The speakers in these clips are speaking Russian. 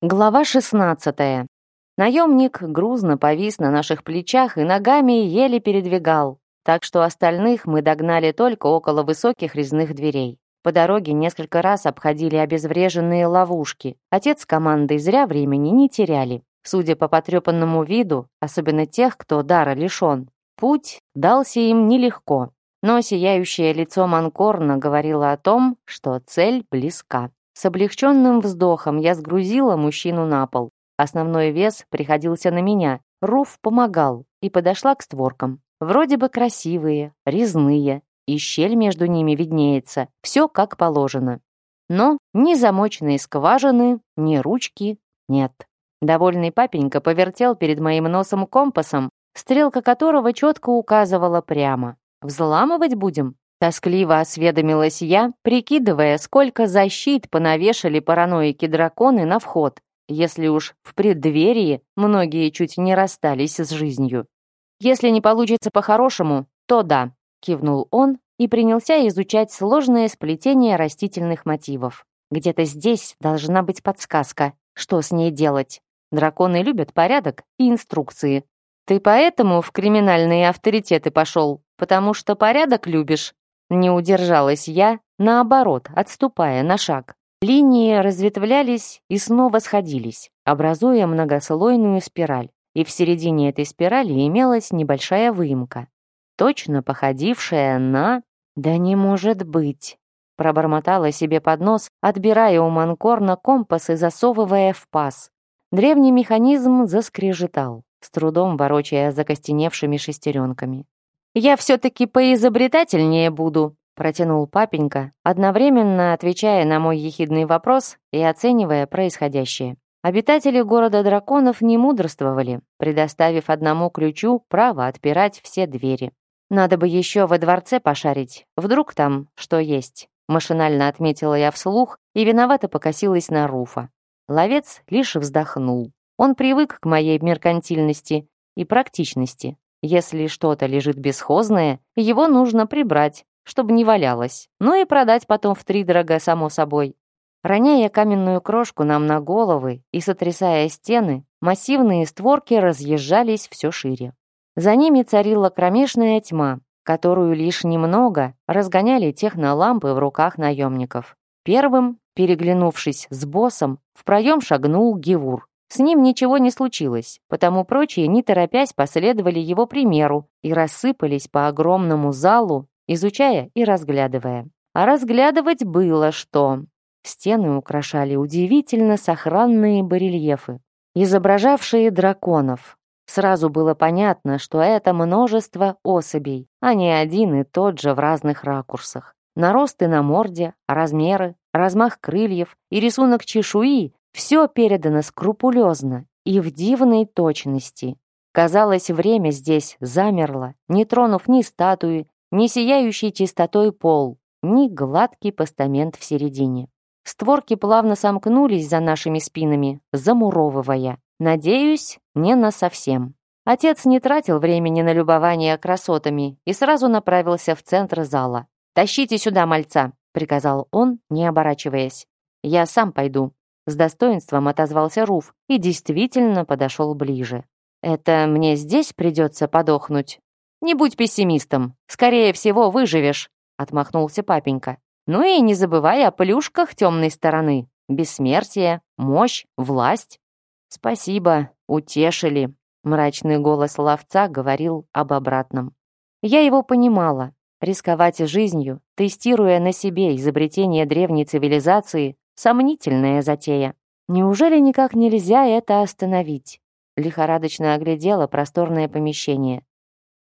Глава 16. Наемник грузно повис на наших плечах и ногами еле передвигал, так что остальных мы догнали только около высоких резных дверей. По дороге несколько раз обходили обезвреженные ловушки. Отец с командой зря времени не теряли. Судя по потрепанному виду, особенно тех, кто дара лишен, путь дался им нелегко. Но сияющее лицо Манкорна говорило о том, что цель близка. С облегченным вздохом я сгрузила мужчину на пол. Основной вес приходился на меня. Руф помогал и подошла к створкам. Вроде бы красивые, резные, и щель между ними виднеется. Все как положено. Но ни замочные скважины, ни ручки нет. Довольный папенька повертел перед моим носом компасом, стрелка которого четко указывала прямо. «Взламывать будем?» Тоскливо осведомилась я, прикидывая, сколько защит понавешали параноики-драконы на вход, если уж в преддверии многие чуть не расстались с жизнью. «Если не получится по-хорошему, то да», — кивнул он и принялся изучать сложное сплетение растительных мотивов. «Где-то здесь должна быть подсказка, что с ней делать. Драконы любят порядок и инструкции. Ты поэтому в криминальные авторитеты пошел, потому что порядок любишь?» Не удержалась я, наоборот, отступая на шаг. Линии разветвлялись и снова сходились, образуя многослойную спираль. И в середине этой спирали имелась небольшая выемка, точно походившая на... «Да не может быть!» Пробормотала себе под нос, отбирая у Манкорна компас и засовывая в паз. Древний механизм заскрежетал, с трудом ворочая закостеневшими шестеренками. «Я все-таки поизобретательнее буду», протянул папенька, одновременно отвечая на мой ехидный вопрос и оценивая происходящее. Обитатели города драконов не мудрствовали, предоставив одному ключу право отпирать все двери. «Надо бы еще во дворце пошарить, вдруг там что есть», машинально отметила я вслух и виновато покосилась на Руфа. Ловец лишь вздохнул. Он привык к моей меркантильности и практичности, если что-то лежит бесхозное, его нужно прибрать, чтобы не валялось. Ну и продать потом втридорога, само собой. Роняя каменную крошку нам на головы и сотрясая стены, массивные створки разъезжались все шире. За ними царила кромешная тьма, которую лишь немного разгоняли технолампы в руках наемников. Первым, переглянувшись с боссом, в проем шагнул Гевур. С ним ничего не случилось, потому прочие, не торопясь, последовали его примеру и рассыпались по огромному залу, изучая и разглядывая. А разглядывать было что. Стены украшали удивительно сохранные барельефы, изображавшие драконов. Сразу было понятно, что это множество особей, а не один и тот же в разных ракурсах. Наросты на морде, размеры, размах крыльев и рисунок чешуи все передано скрупулезно и в дивной точности. Казалось, время здесь замерло, не тронув ни статуи, ни сияющий чистотой пол, ни гладкий постамент в середине. Створки плавно сомкнулись за нашими спинами, замуровывая. Надеюсь, не на совсем. Отец не тратил времени на любование красотами и сразу направился в центр зала. «Тащите сюда мальца», — приказал он, не оборачиваясь. «Я сам пойду». С достоинством отозвался Руф и действительно подошел ближе. «Это мне здесь придется подохнуть?» «Не будь пессимистом. Скорее всего, выживешь», — отмахнулся папенька. «Ну и не забывай о плюшках темной стороны. Бессмертие, мощь, власть». «Спасибо, утешили», — мрачный голос ловца говорил об обратном. Я его понимала. Рисковать жизнью, тестируя на себе изобретение древней цивилизации, Сомнительная затея. Неужели никак нельзя это остановить? Лихорадочно оглядела просторное помещение.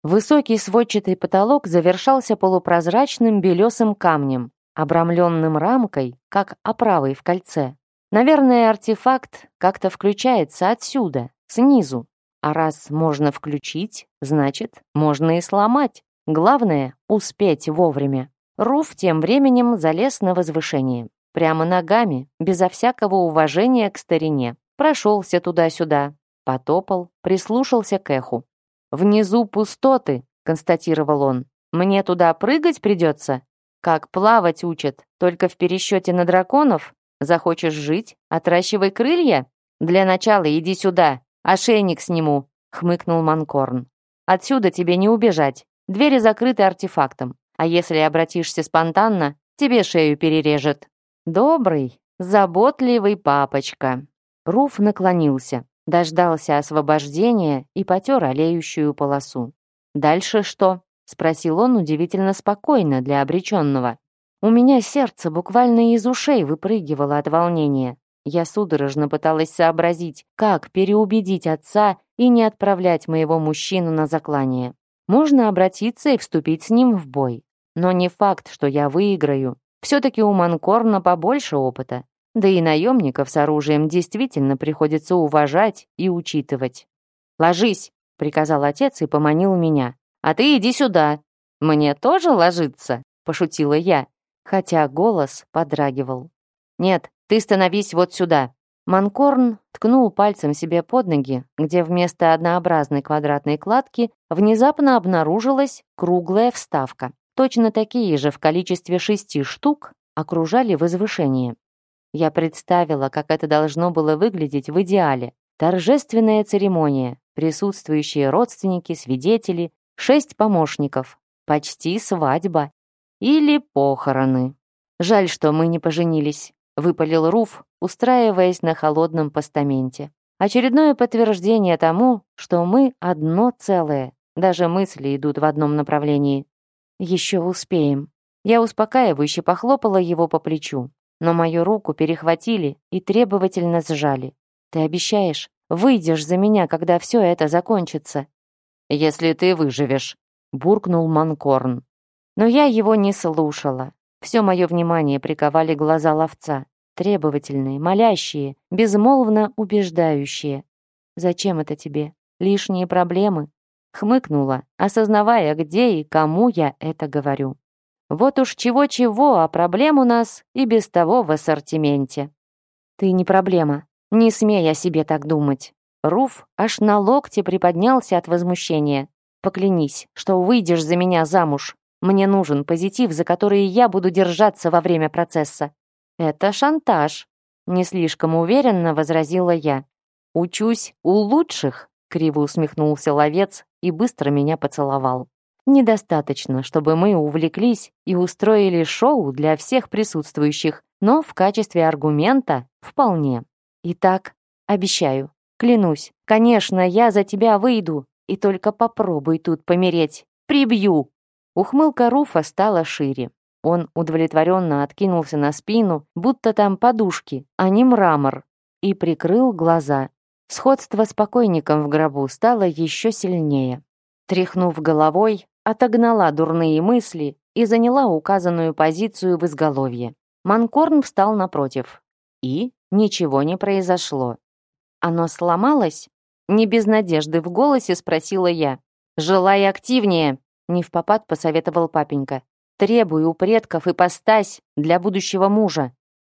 Высокий сводчатый потолок завершался полупрозрачным белесым камнем, обрамленным рамкой, как оправой в кольце. Наверное, артефакт как-то включается отсюда, снизу. А раз можно включить, значит, можно и сломать. Главное — успеть вовремя. Руф тем временем залез на возвышение прямо ногами, безо всякого уважения к старине. Прошелся туда-сюда, потопал, прислушался к эху. «Внизу пустоты», — констатировал он. «Мне туда прыгать придется? Как плавать учат, только в пересчете на драконов? Захочешь жить? Отращивай крылья?» «Для начала иди сюда, ошейник сниму», — хмыкнул Манкорн. «Отсюда тебе не убежать. Двери закрыты артефактом. А если обратишься спонтанно, тебе шею перережет». «Добрый, заботливый папочка». Руф наклонился, дождался освобождения и потер олеющую полосу. «Дальше что?» — спросил он удивительно спокойно для обреченного. У меня сердце буквально из ушей выпрыгивало от волнения. Я судорожно пыталась сообразить, как переубедить отца и не отправлять моего мужчину на заклание. Можно обратиться и вступить с ним в бой. Но не факт, что я выиграю. Все-таки у Манкорна побольше опыта. Да и наемников с оружием действительно приходится уважать и учитывать. «Ложись!» — приказал отец и поманил меня. «А ты иди сюда!» «Мне тоже ложиться?» — пошутила я хотя голос подрагивал. «Нет, ты становись вот сюда». Манкорн ткнул пальцем себе под ноги, где вместо однообразной квадратной кладки внезапно обнаружилась круглая вставка. Точно такие же в количестве шести штук окружали возвышение. Я представила, как это должно было выглядеть в идеале. Торжественная церемония, присутствующие родственники, свидетели, шесть помощников. Почти свадьба. Или похороны. Жаль, что мы не поженились, выпалил Руф, устраиваясь на холодном постаменте. Очередное подтверждение тому, что мы одно целое. Даже мысли идут в одном направлении. Еще успеем. Я успокаивающе похлопала его по плечу, но мою руку перехватили и требовательно сжали. Ты обещаешь, выйдешь за меня, когда все это закончится? Если ты выживешь, буркнул Манкорн. Но я его не слушала. Все мое внимание приковали глаза ловца. Требовательные, молящие, безмолвно убеждающие. «Зачем это тебе? Лишние проблемы?» Хмыкнула, осознавая, где и кому я это говорю. Вот уж чего-чего, а проблем у нас и без того в ассортименте. Ты не проблема. Не смей о себе так думать. Руф аж на локте приподнялся от возмущения. Поклянись, что выйдешь за меня замуж. Мне нужен позитив, за который я буду держаться во время процесса. Это шантаж, не слишком уверенно возразила я. Учусь у лучших, криво усмехнулся ловец и быстро меня поцеловал. Недостаточно, чтобы мы увлеклись и устроили шоу для всех присутствующих, но в качестве аргумента вполне. Итак, обещаю, клянусь, конечно, я за тебя выйду, и только попробуй тут помереть. Прибью. Ухмылка Руфа стала шире. Он удовлетворенно откинулся на спину, будто там подушки, а не мрамор, и прикрыл глаза. Сходство с покойником в гробу стало еще сильнее. Тряхнув головой, отогнала дурные мысли и заняла указанную позицию в изголовье. Манкорн встал напротив. И ничего не произошло. Оно сломалось? Не без надежды в голосе спросила я. «Желай активнее!» Не в попад посоветовал папенька. Требую у предков ипостась для будущего мужа.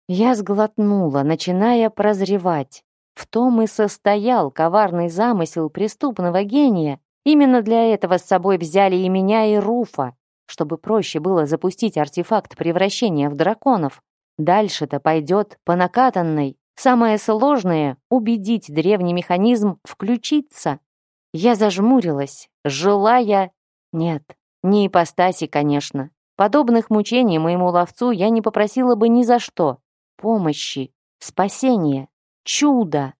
Я сглотнула, начиная прозревать. В том и состоял коварный замысел преступного гения. Именно для этого с собой взяли и меня, и Руфа, чтобы проще было запустить артефакт превращения в драконов. Дальше-то пойдет по накатанной. Самое сложное — убедить древний механизм включиться. Я зажмурилась, желая нет, не ипостаси, конечно. Подобных мучений моему ловцу я не попросила бы ни за что. Помощи, спасения, чуда.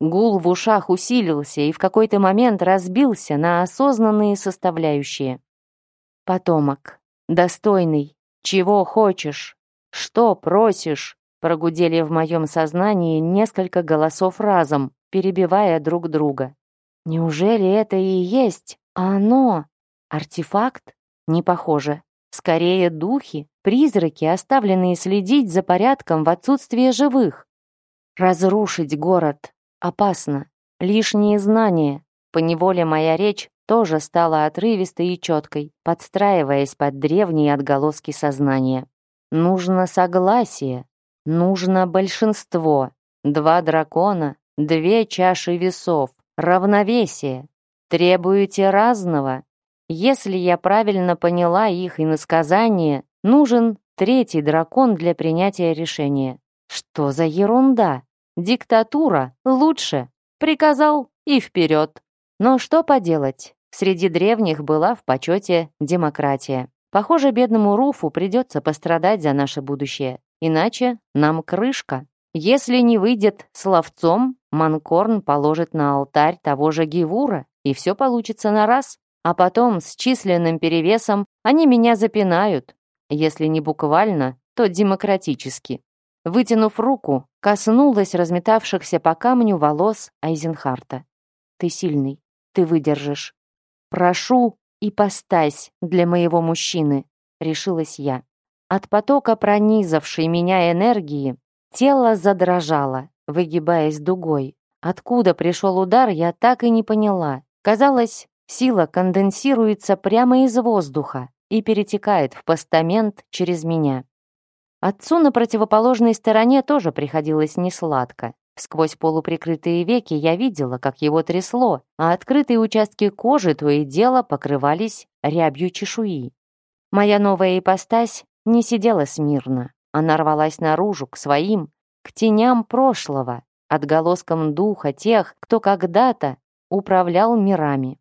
Гул в ушах усилился и в какой-то момент разбился на осознанные составляющие. Потомок, достойный, чего хочешь, что просишь, прогудели в моем сознании несколько голосов разом, перебивая друг друга. Неужели это и есть оно? Артефакт? Не похоже. Скорее духи, призраки, оставленные следить за порядком в отсутствие живых. Разрушить город опасно. Лишние знания. Поневоле моя речь тоже стала отрывистой и четкой, подстраиваясь под древние отголоски сознания. Нужно согласие, нужно большинство, два дракона, две чаши весов, равновесие. Требуете разного, если я правильно поняла их иносказание, нужен третий дракон для принятия решения. Что за ерунда? Диктатура лучше. Приказал и вперед. Но что поделать? Среди древних была в почете демократия. Похоже, бедному Руфу придется пострадать за наше будущее. Иначе нам крышка. Если не выйдет словцом, Манкорн положит на алтарь того же Гивура, и все получится на раз. А потом, с численным перевесом, они меня запинают. Если не буквально, то демократически. Вытянув руку, коснулась разметавшихся по камню волос Айзенхарта. «Ты сильный, ты выдержишь. Прошу и постась для моего мужчины», — решилась я. От потока пронизавшей меня энергии тело задрожало, выгибаясь дугой. Откуда пришел удар, я так и не поняла. Казалось, сила конденсируется прямо из воздуха и перетекает в постамент через меня. Отцу на противоположной стороне тоже приходилось несладко. Сквозь полуприкрытые веки я видела, как его трясло, а открытые участки кожи то и дело покрывались рябью чешуи. Моя новая ипостась не сидела смирно. Она рвалась наружу, к своим, к теням прошлого, отголоскам духа тех, кто когда-то управлял мирами.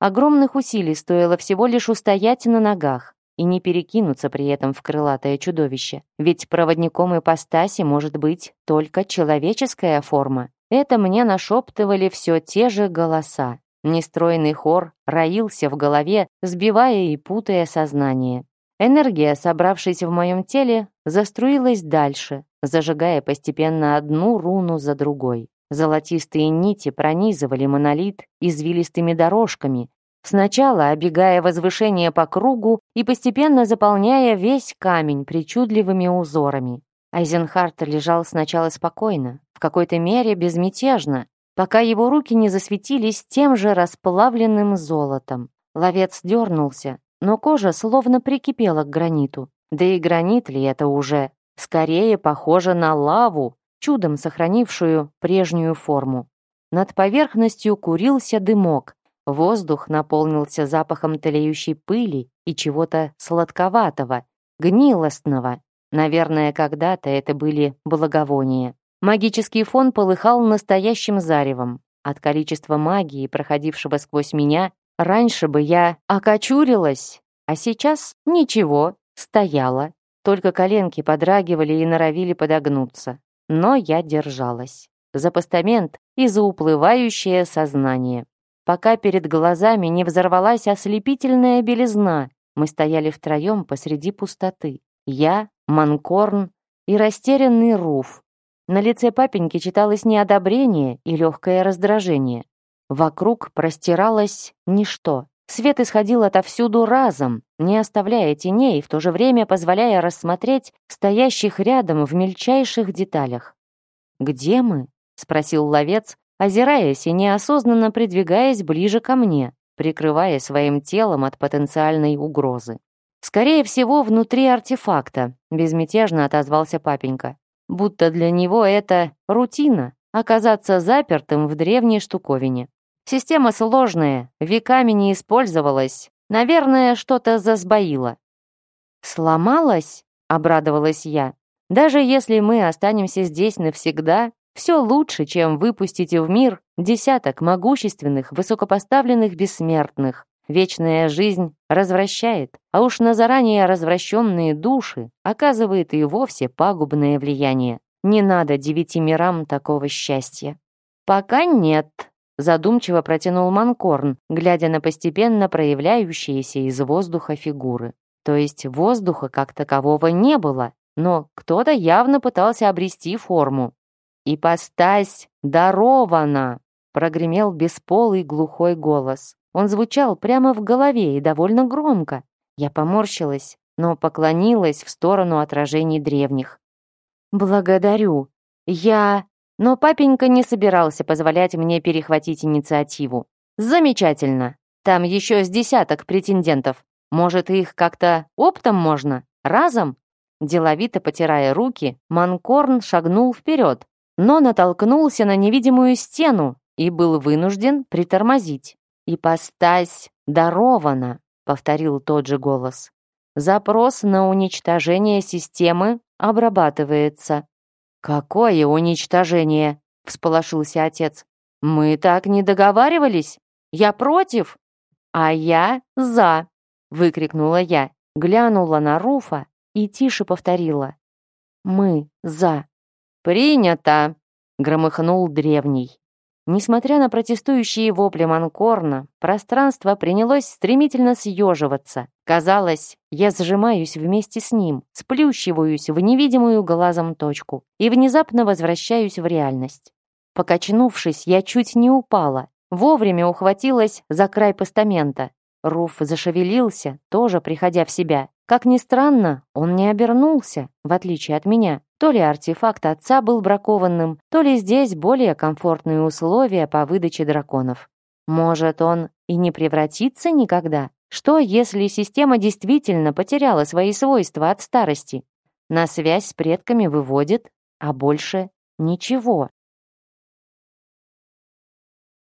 Огромных усилий стоило всего лишь устоять на ногах, и не перекинуться при этом в крылатое чудовище. Ведь проводником ипостаси может быть только человеческая форма. Это мне нашептывали все те же голоса. Нестройный хор роился в голове, сбивая и путая сознание. Энергия, собравшись в моем теле, заструилась дальше, зажигая постепенно одну руну за другой. Золотистые нити пронизывали монолит извилистыми дорожками, Сначала обегая возвышение по кругу и постепенно заполняя весь камень причудливыми узорами. Айзенхарт лежал сначала спокойно, в какой-то мере безмятежно, пока его руки не засветились тем же расплавленным золотом. Ловец дернулся, но кожа словно прикипела к граниту. Да и гранит ли это уже? Скорее похоже на лаву, чудом сохранившую прежнюю форму. Над поверхностью курился дымок, Воздух наполнился запахом тлеющей пыли и чего-то сладковатого, гнилостного. Наверное, когда-то это были благовония. Магический фон полыхал настоящим заревом. От количества магии, проходившего сквозь меня, раньше бы я окочурилась, а сейчас ничего, стояла. Только коленки подрагивали и норовили подогнуться. Но я держалась. За постамент и за уплывающее сознание пока перед глазами не взорвалась ослепительная белизна. Мы стояли втроем посреди пустоты. Я, Манкорн и растерянный Руф. На лице папеньки читалось неодобрение и легкое раздражение. Вокруг простиралось ничто. Свет исходил отовсюду разом, не оставляя теней, в то же время позволяя рассмотреть стоящих рядом в мельчайших деталях. «Где мы?» — спросил ловец, озираясь и неосознанно придвигаясь ближе ко мне, прикрывая своим телом от потенциальной угрозы. «Скорее всего, внутри артефакта», — безмятежно отозвался папенька. «Будто для него это рутина — оказаться запертым в древней штуковине. Система сложная, веками не использовалась. Наверное, что-то засбоило». «Сломалась?» — обрадовалась я. «Даже если мы останемся здесь навсегда, все лучше, чем выпустить в мир десяток могущественных, высокопоставленных бессмертных. Вечная жизнь развращает, а уж на заранее развращенные души оказывает и вовсе пагубное влияние. Не надо девяти мирам такого счастья. «Пока нет», — задумчиво протянул Манкорн, глядя на постепенно проявляющиеся из воздуха фигуры. То есть воздуха как такового не было, но кто-то явно пытался обрести форму. «Ипостась дарована!» — прогремел бесполый глухой голос. Он звучал прямо в голове и довольно громко. Я поморщилась, но поклонилась в сторону отражений древних. «Благодарю. Я...» Но папенька не собирался позволять мне перехватить инициативу. «Замечательно. Там еще с десяток претендентов. Может, их как-то оптом можно? Разом?» Деловито потирая руки, Манкорн шагнул вперед, но натолкнулся на невидимую стену и был вынужден притормозить. «Ипостась дарована», — повторил тот же голос. «Запрос на уничтожение системы обрабатывается». «Какое уничтожение?» — всполошился отец. «Мы так не договаривались. Я против». «А я за!» — выкрикнула я, глянула на Руфа и тише повторила. «Мы за». «Принято!» — громыхнул древний. Несмотря на протестующие вопли Манкорна, пространство принялось стремительно съеживаться. Казалось, я сжимаюсь вместе с ним, сплющиваюсь в невидимую глазом точку и внезапно возвращаюсь в реальность. Покачнувшись, я чуть не упала, вовремя ухватилась за край постамента. Руф зашевелился, тоже приходя в себя. Как ни странно, он не обернулся, в отличие от меня. То ли артефакт отца был бракованным, то ли здесь более комфортные условия по выдаче драконов. Может, он и не превратится никогда? Что, если система действительно потеряла свои свойства от старости? На связь с предками выводит, а больше ничего.